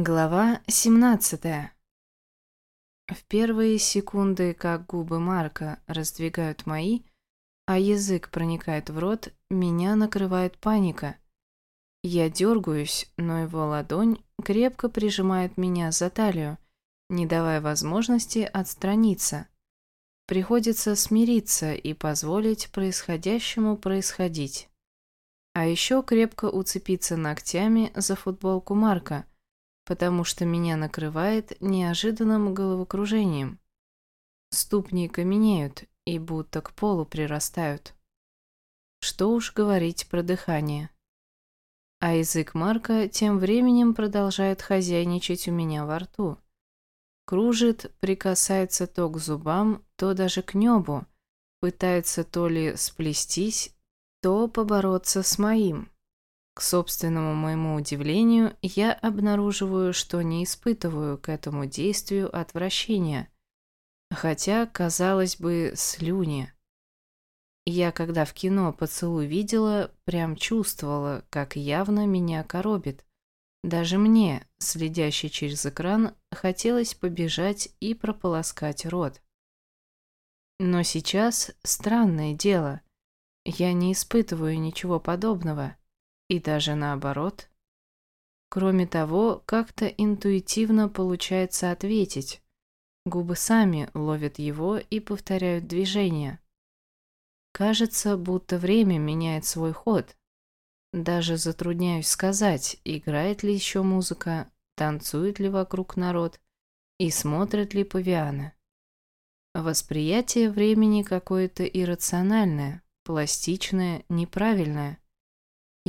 Глава 17 В первые секунды, как губы Марка раздвигают мои, а язык проникает в рот, меня накрывает паника. Я дергаюсь, но его ладонь крепко прижимает меня за талию, не давая возможности отстраниться. Приходится смириться и позволить происходящему происходить. А еще крепко уцепиться ногтями за футболку Марка – потому что меня накрывает неожиданным головокружением. Ступни каменеют и будто к полу прирастают. Что уж говорить про дыхание. А язык Марка тем временем продолжает хозяйничать у меня во рту. Кружит, прикасается то к зубам, то даже к небу, пытается то ли сплестись, то побороться с моим. К собственному моему удивлению, я обнаруживаю, что не испытываю к этому действию отвращения. Хотя, казалось бы, слюни. Я, когда в кино поцелуй видела, прям чувствовала, как явно меня коробит. Даже мне, следящей через экран, хотелось побежать и прополоскать рот. Но сейчас странное дело. Я не испытываю ничего подобного. И даже наоборот. Кроме того, как-то интуитивно получается ответить. Губы сами ловят его и повторяют движение. Кажется, будто время меняет свой ход. Даже затрудняюсь сказать, играет ли еще музыка, танцует ли вокруг народ и смотрят ли павианы. Восприятие времени какое-то иррациональное, пластичное, неправильное.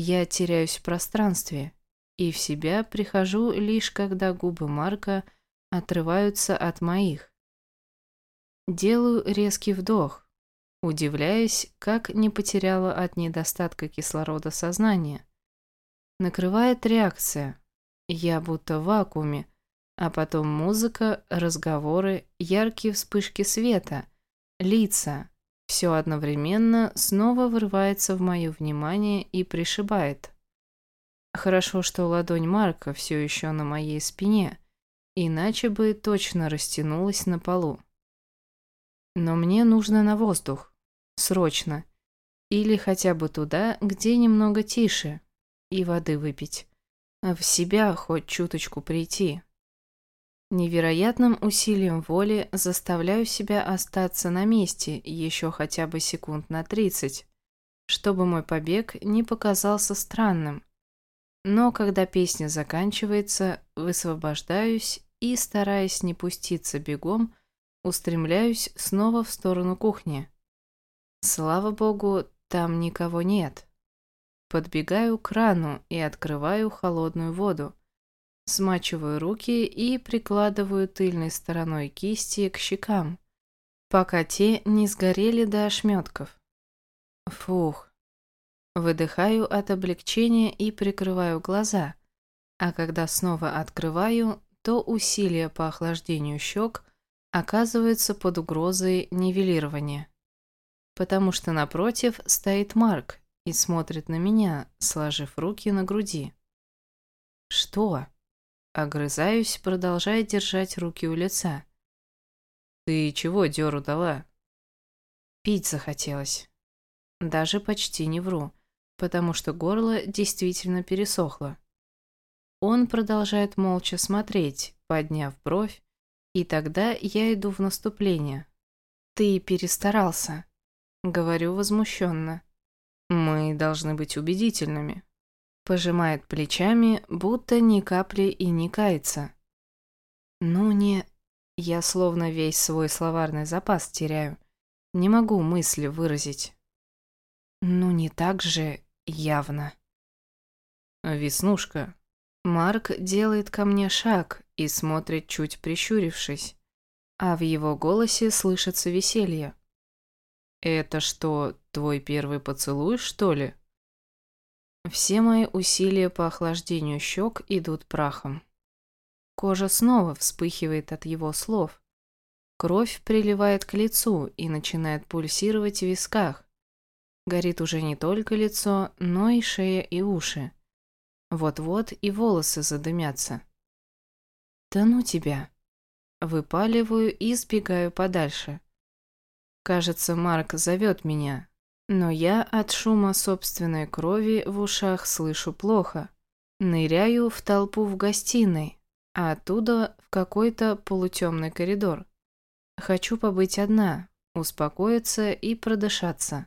Я теряюсь в пространстве, и в себя прихожу лишь когда губы Марка отрываются от моих. Делаю резкий вдох, удивляясь, как не потеряла от недостатка кислорода сознание. Накрывает реакция. Я будто в вакууме, а потом музыка, разговоры, яркие вспышки света, лица, все одновременно снова врывается в мое внимание и пришибает. Хорошо, что ладонь Марка все еще на моей спине, иначе бы точно растянулась на полу. Но мне нужно на воздух. Срочно. Или хотя бы туда, где немного тише. И воды выпить. В себя хоть чуточку прийти. Невероятным усилием воли заставляю себя остаться на месте еще хотя бы секунд на 30, чтобы мой побег не показался странным. Но когда песня заканчивается, высвобождаюсь и, стараясь не пуститься бегом, устремляюсь снова в сторону кухни. Слава богу, там никого нет. Подбегаю к крану и открываю холодную воду. Смачиваю руки и прикладываю тыльной стороной кисти к щекам, пока те не сгорели до ошметков. Фух. Выдыхаю от облегчения и прикрываю глаза, а когда снова открываю, то усилия по охлаждению щек оказываются под угрозой нивелирования. Потому что напротив стоит Марк и смотрит на меня, сложив руки на груди. «Что?» Огрызаюсь, продолжая держать руки у лица. «Ты чего дёру дала?» Пить захотелось. Даже почти не вру, потому что горло действительно пересохло. Он продолжает молча смотреть, подняв бровь, и тогда я иду в наступление. «Ты перестарался», — говорю возмущенно. «Мы должны быть убедительными», Пожимает плечами, будто ни капли и не кается. Ну не... Я словно весь свой словарный запас теряю. Не могу мысли выразить. Ну не так же явно. Веснушка. Марк делает ко мне шаг и смотрит чуть прищурившись, а в его голосе слышится веселье. «Это что, твой первый поцелуй, что ли?» Все мои усилия по охлаждению щек идут прахом. Кожа снова вспыхивает от его слов. Кровь приливает к лицу и начинает пульсировать в висках. Горит уже не только лицо, но и шея и уши. Вот-вот и волосы задымятся. Да ну тебя. Выпаливаю и сбегаю подальше. Кажется, Марк зовет меня, но я от шума собственной крови в ушах слышу плохо. Ныряю в толпу в гостиной, а оттуда в какой-то полутемный коридор. Хочу побыть одна, успокоиться и продышаться.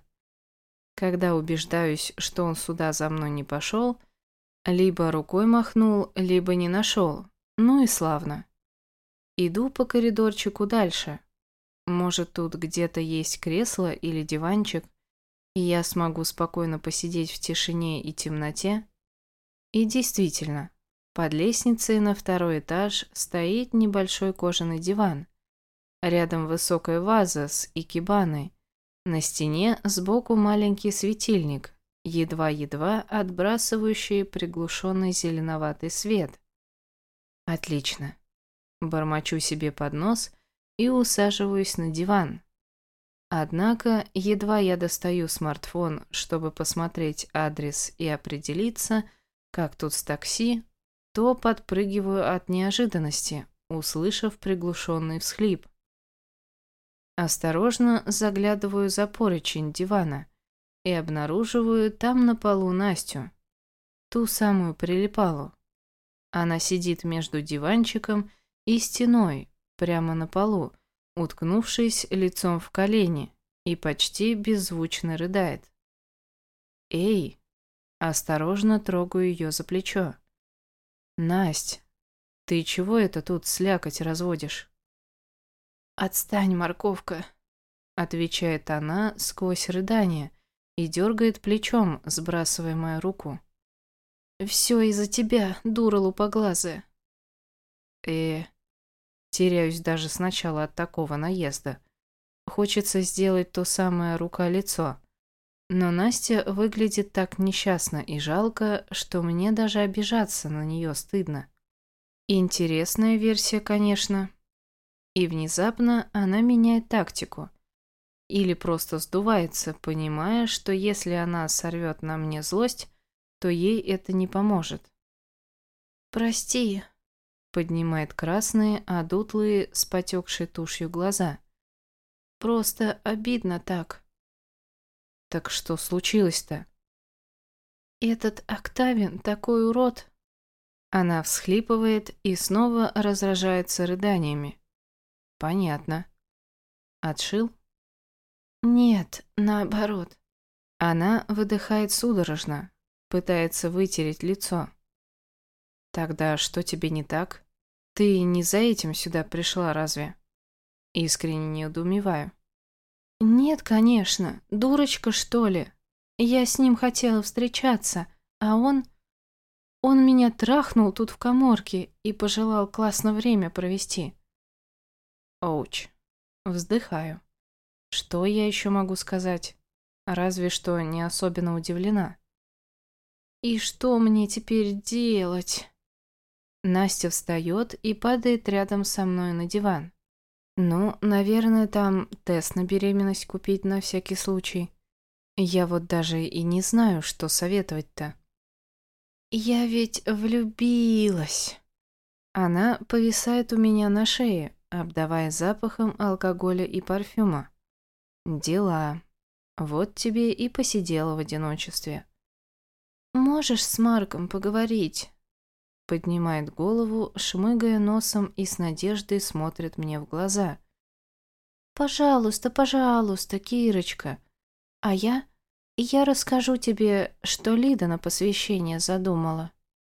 Когда убеждаюсь, что он сюда за мной не пошел, либо рукой махнул, либо не нашел. Ну и славно. Иду по коридорчику дальше. Может, тут где-то есть кресло или диванчик, и я смогу спокойно посидеть в тишине и темноте? И действительно, под лестницей на второй этаж стоит небольшой кожаный диван. Рядом высокая ваза с икебаной. На стене сбоку маленький светильник, едва-едва отбрасывающий приглушенный зеленоватый свет. Отлично. Бормочу себе под нос и усаживаюсь на диван. Однако, едва я достаю смартфон, чтобы посмотреть адрес и определиться, как тут с такси, то подпрыгиваю от неожиданности, услышав приглушенный всхлип. Осторожно заглядываю за поручень дивана и обнаруживаю там на полу Настю, ту самую прилипалу. Она сидит между диванчиком и стеной, прямо на полу, уткнувшись лицом в колени, и почти беззвучно рыдает. «Эй!» Осторожно трогаю ее за плечо. «Насть, ты чего это тут слякоть разводишь?» «Отстань, морковка!» Отвечает она сквозь рыдание и дергает плечом, сбрасывая мою руку. «Все из-за тебя, дура лупоглазая!» «Э, Теряюсь даже сначала от такого наезда. Хочется сделать то самое рука-лицо. Но Настя выглядит так несчастно и жалко, что мне даже обижаться на нее стыдно. Интересная версия, конечно. И внезапно она меняет тактику. Или просто сдувается, понимая, что если она сорвет на мне злость, то ей это не поможет. «Прости», Поднимает красные, а дутлые с потекшей тушью глаза. Просто обидно так. Так что случилось-то? Этот Октавин такой урод. Она всхлипывает и снова разражается рыданиями. Понятно. Отшил? Нет, наоборот. Она выдыхает судорожно, пытается вытереть лицо. Тогда что тебе не так? Ты не за этим сюда пришла, разве? Искренне недоумеваю. Нет, конечно. Дурочка, что ли? Я с ним хотела встречаться, а он... Он меня трахнул тут в коморке и пожелал классно время провести. Оуч. Вздыхаю. Что я еще могу сказать? Разве что не особенно удивлена. И что мне теперь делать? Настя встает и падает рядом со мной на диван. Ну, наверное, там тест на беременность купить на всякий случай. Я вот даже и не знаю, что советовать-то. Я ведь влюбилась. Она повисает у меня на шее, обдавая запахом алкоголя и парфюма. Дела. Вот тебе и посидела в одиночестве. Можешь с Марком поговорить? Поднимает голову, шмыгая носом и с надеждой смотрит мне в глаза. «Пожалуйста, пожалуйста, Кирочка. А я... Я расскажу тебе, что Лида на посвящение задумала».